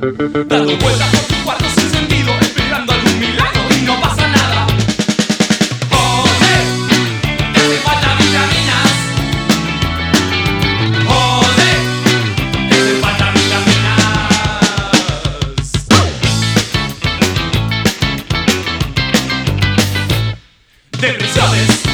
Dando vueltas por tu cuarto sin sentido, esperando algún milagro y no pasa nada. Joder, te hace falta vitaminas. Joder, te hace falta vitaminas. Depresiones.